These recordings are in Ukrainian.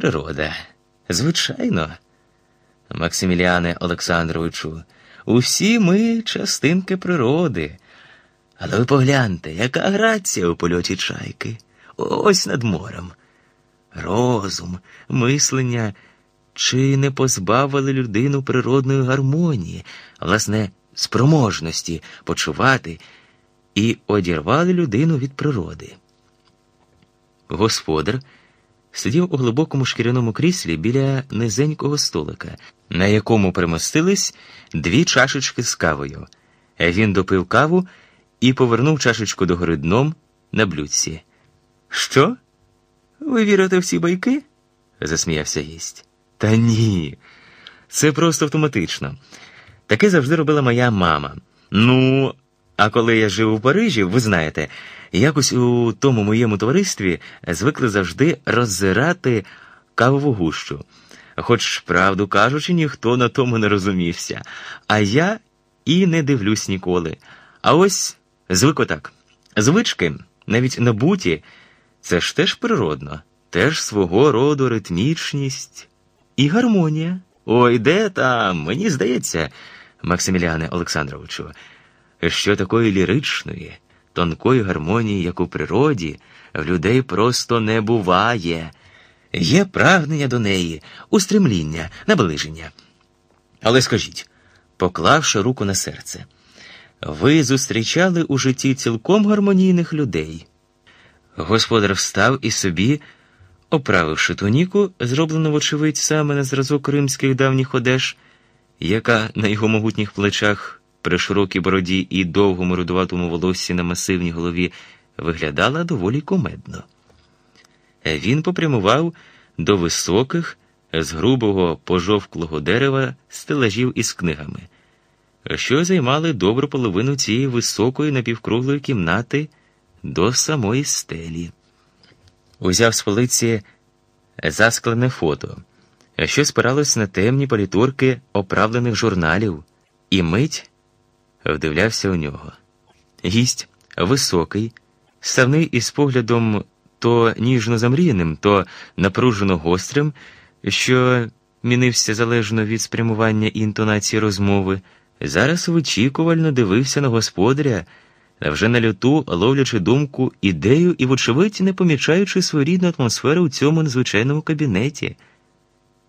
Природа. Звичайно, Максиміліане Олександровичу, усі ми частинки природи. Але ви погляньте, яка грація у польоті чайки, ось над морем. Розум, мислення, чи не позбавили людину природної гармонії, власне, спроможності почувати і одірвали людину від природи. Господар сидів у глибокому шкіряному кріслі біля низенького столика, на якому примостились дві чашечки з кавою. Він допив каву і повернув чашечку догори дном на блюдці. Що? Ви вірите в ці байки? засміявся гість. Та ні, це просто автоматично. Таке завжди робила моя мама. Ну, а коли я жив у Парижі, ви знаєте, якось у тому моєму товаристві звикли завжди роззирати кавову гущу. Хоч, правду кажучи, ніхто на тому не розумівся. А я і не дивлюсь ніколи. А ось звик отак. Звички, навіть набуті, це ж теж природно, теж свого роду ритмічність і гармонія. Ой, де там, мені здається, Максиміліане Олександровичу, що такої ліричної, тонкої гармонії, як у природі, в людей просто не буває. Є прагнення до неї, устремління, наближення. Але скажіть, поклавши руку на серце, ви зустрічали у житті цілком гармонійних людей. Господар встав і собі, оправивши туніку, зроблену, вочевидь, саме на зразок римських давніх одеж, яка на його могутніх плечах, при широкій бороді і довгому рудуватому волоссі на масивній голові, виглядала доволі комедно. Він попрямував до високих, з грубого пожовклого дерева стелажів із книгами, що займали добру половину цієї високої напівкруглої кімнати до самої стелі. Узяв з полиці засклене фото, що спиралось на темні політурки оправлених журналів, і мить вдивлявся у нього. Гість високий, ставний із поглядом то ніжно замріяним, то напружено гострим, що мінився залежно від спрямування і інтонації розмови, зараз вичікувально дивився на господаря, вже на люту ловлячи думку ідею і, вочевидь, не помічаючи своєрідну атмосферу у цьому незвичайному кабінеті,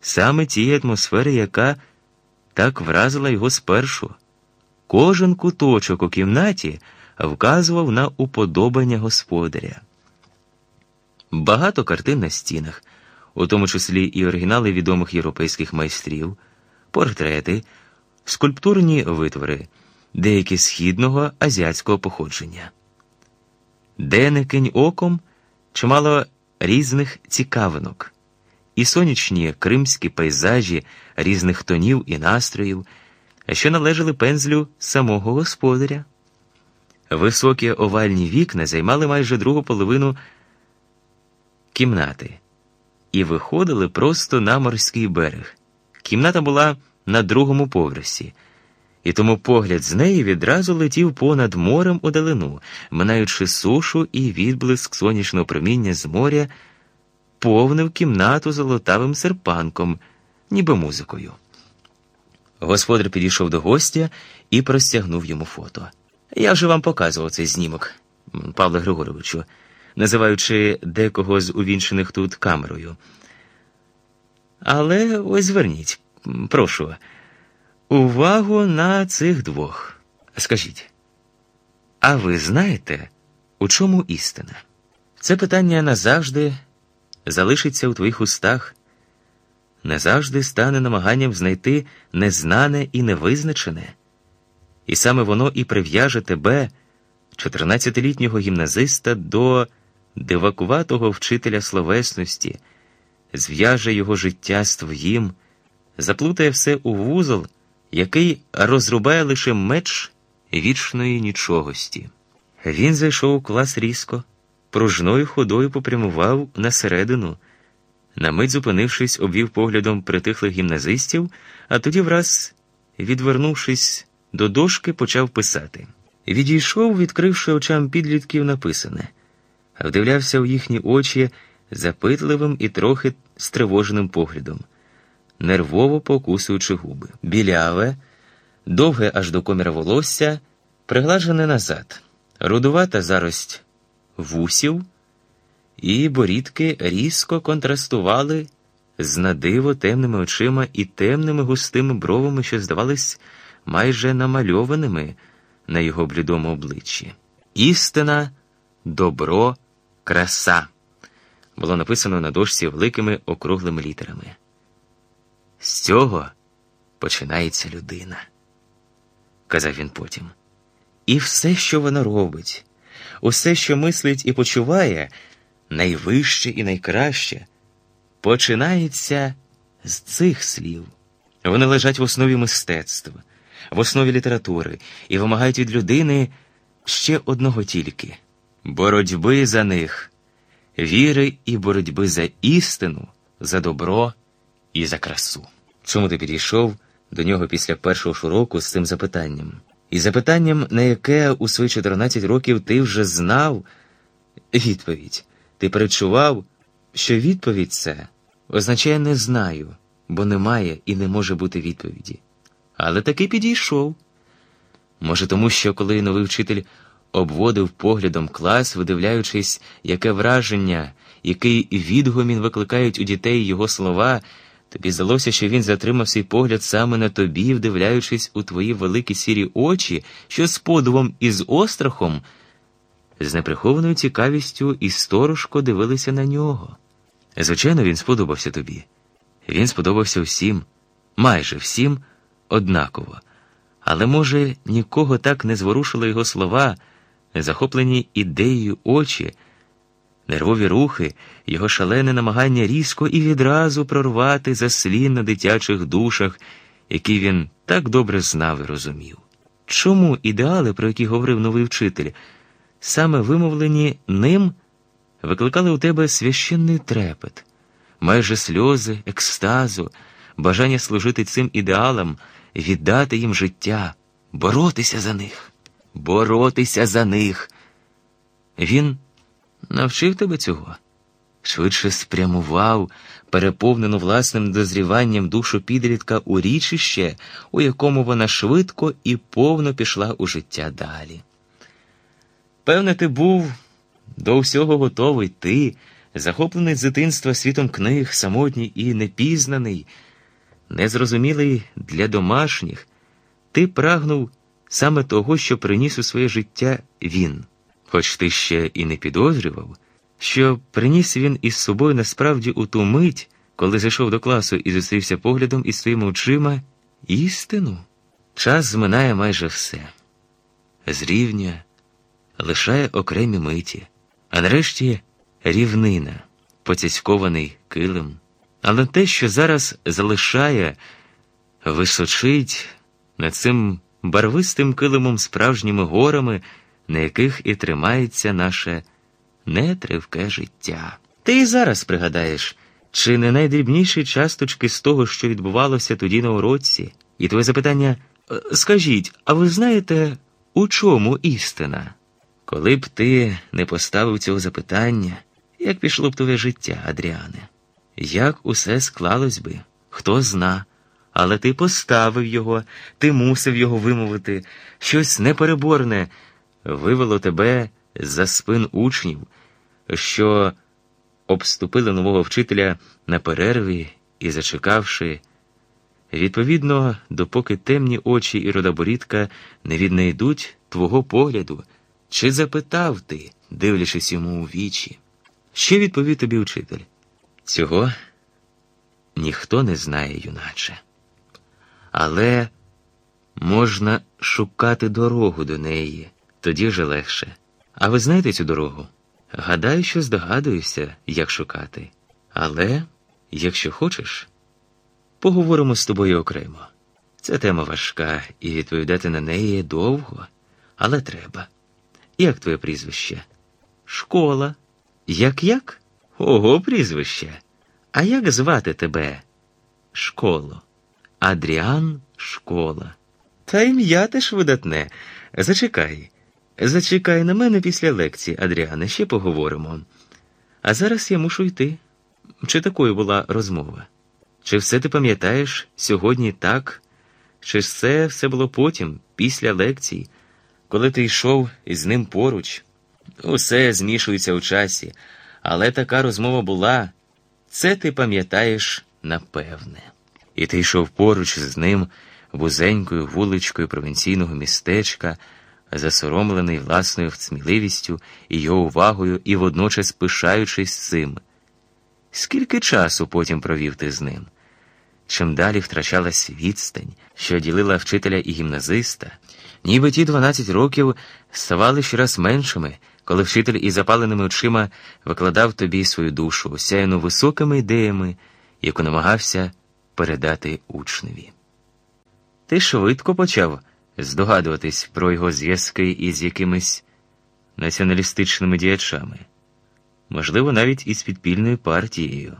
саме тієї атмосфери, яка так вразила його спершу. Кожен куточок у кімнаті вказував на уподобання господаря. Багато картин на стінах, у тому числі і оригінали відомих європейських майстрів, портрети, скульптурні витвори, деякі східного азіатського походження. Де не кинь оком чимало різних цікавинок, і сонячні кримські пейзажі різних тонів і настроїв, що належали пензлю самого господаря. Високі овальні вікна займали майже другу половину кімнати і виходили просто на морський берег. Кімната була на другому поверсі, і тому погляд з неї відразу летів понад морем у далину, минаючи сушу і відблиск сонячного проміння з моря, повнив кімнату золотавим серпанком, ніби музикою. Господар підійшов до гостя і простягнув йому фото. Я вже вам показував цей знімок, Павло Григоровичу називаючи декого з увінчених тут камерою. Але ось зверніть, прошу, увагу на цих двох. Скажіть, а ви знаєте, у чому істина? Це питання назавжди залишиться у твоїх устах, назавжди стане намаганням знайти незнане і невизначене, і саме воно і прив'яже тебе, 14-літнього гімназиста, до дивакуватого вчителя словесності, зв'яже його життя з твоїм, заплутає все у вузол, який розрубає лише меч вічної нічогості. Він зайшов у клас різко, пружною ходою попрямував на середину, на мить зупинившись, обвів поглядом притихлих гімназистів, а тоді, враз, відвернувшись до дошки, почав писати. Відійшов, відкривши очам підлітків написане вдивлявся в їхні очі запитливим і трохи стривоженим поглядом, нервово покусуючи губи. Біляве, довге аж до коміра волосся, пригладжене назад, рудувата зарость вусів, і борідки різко контрастували з надиво темними очима і темними густими бровами, що здавались майже намальованими на його блідому обличчі. Істина, добро, краса було написано на дошці великими округлими літерами. З цього починається людина, казав він потім. І все, що вона робить, усе, що мислить і почуває, найвище і найкраще, починається з цих слів. Вони лежать в основі мистецтва, в основі літератури і вимагають від людини ще одного тільки боротьби за них віри і боротьби за істину, за добро і за красу. Чому ти підійшов до нього після першого ж уроку з цим запитанням? І запитанням, на яке у свої 14 років ти вже знав відповідь. Ти перечував, що відповідь це означає не знаю, бо немає і не може бути відповіді. Але таки підійшов. Може, тому що коли новий вчитель обводив поглядом клас, видивляючись, яке враження, який відгомін викликають у дітей його слова, тобі здалося, що він затримав свій погляд саме на тобі, вдивляючись у твої великі сірі очі, що з подивом і з острахом, з неприхованою цікавістю і сторожко дивилися на нього. Звичайно, він сподобався тобі. Він сподобався всім, майже всім однаково. Але, може, нікого так не зворушили його слова захоплені ідеєю очі, нервові рухи, його шалене намагання різко і відразу прорвати заслін на дитячих душах, які він так добре знав і розумів. Чому ідеали, про які говорив новий вчитель, саме вимовлені ним, викликали у тебе священний трепет, майже сльози, екстазу, бажання служити цим ідеалам, віддати їм життя, боротися за них? боротися за них. Він навчив тебе цього, швидше спрямував, переповнену власним дозріванням душу підлітка у річище, у якому вона швидко і повно пішла у життя далі. Певне, ти був до всього готовий. Ти, захоплений з дитинства світом книг, самотній і непізнаний, незрозумілий для домашніх, ти прагнув саме того, що приніс у своє життя він, хоч ти ще і не підозрював, що приніс він із собою насправді у ту мить, коли зайшов до класу і зустрівся поглядом із своїми очима істину. Час зминає майже все, зрівнює, лишає окремі миті, а нарешті рівнина, поцяцькований килим. Але те, що зараз залишає, височить над цим барвистим килимом справжніми горами, на яких і тримається наше нетривке життя. Ти і зараз пригадаєш, чи не найдрібніші часточки з того, що відбувалося тоді на уроці, і твоє запитання «Е, скажіть, а ви знаєте, у чому істина? Коли б ти не поставив цього запитання, як пішло б твоє життя, Адріане? Як усе склалось би, хто зна? Але ти поставив його, ти мусив його вимовити. Щось непереборне вивело тебе за спин учнів, що обступили нового вчителя на перерві і зачекавши. Відповідно, допоки темні очі і родоборідка не віднайдуть твого погляду, чи запитав ти, дивлячись йому у вічі, що відповів тобі учитель? Цього ніхто не знає, юначе але можна шукати дорогу до неї, тоді вже легше. А ви знаєте цю дорогу? Гадаю, що здогадуюся, як шукати. Але, якщо хочеш, поговоримо з тобою окремо. Це тема важка, і відповідати на неї довго, але треба. Як твоє прізвище? Школа. Як як? Ого, прізвище. А як звати тебе? Школо. Адріан школа. Та ім'я теж видатне. Зачекай. Зачекай на мене після лекції, Адріане, ще поговоримо. А зараз я мушу йти. Чи такою була розмова? Чи все ти пам'ятаєш сьогодні так? Чи це все було потім, після лекцій, коли ти йшов із ним поруч? Усе змішується у часі, але така розмова була. Це ти пам'ятаєш напевне. І ти йшов поруч з ним вузенькою вуличкою провінційного містечка, засоромлений власною сміливістю і його увагою, і водночас пишаючись цим. Скільки часу потім провів ти з ним? Чим далі втрачалась відстань, що ділила вчителя і гімназиста, ніби ті 12 років ставали щораз меншими, коли вчитель із запаленими очима викладав тобі свою душу, осяяну високими ідеями, яку намагався передати учневі. Ти швидко почав здогадуватись про його зв'язки із якимись націоналістичними діячами, можливо, навіть із підпільною партією.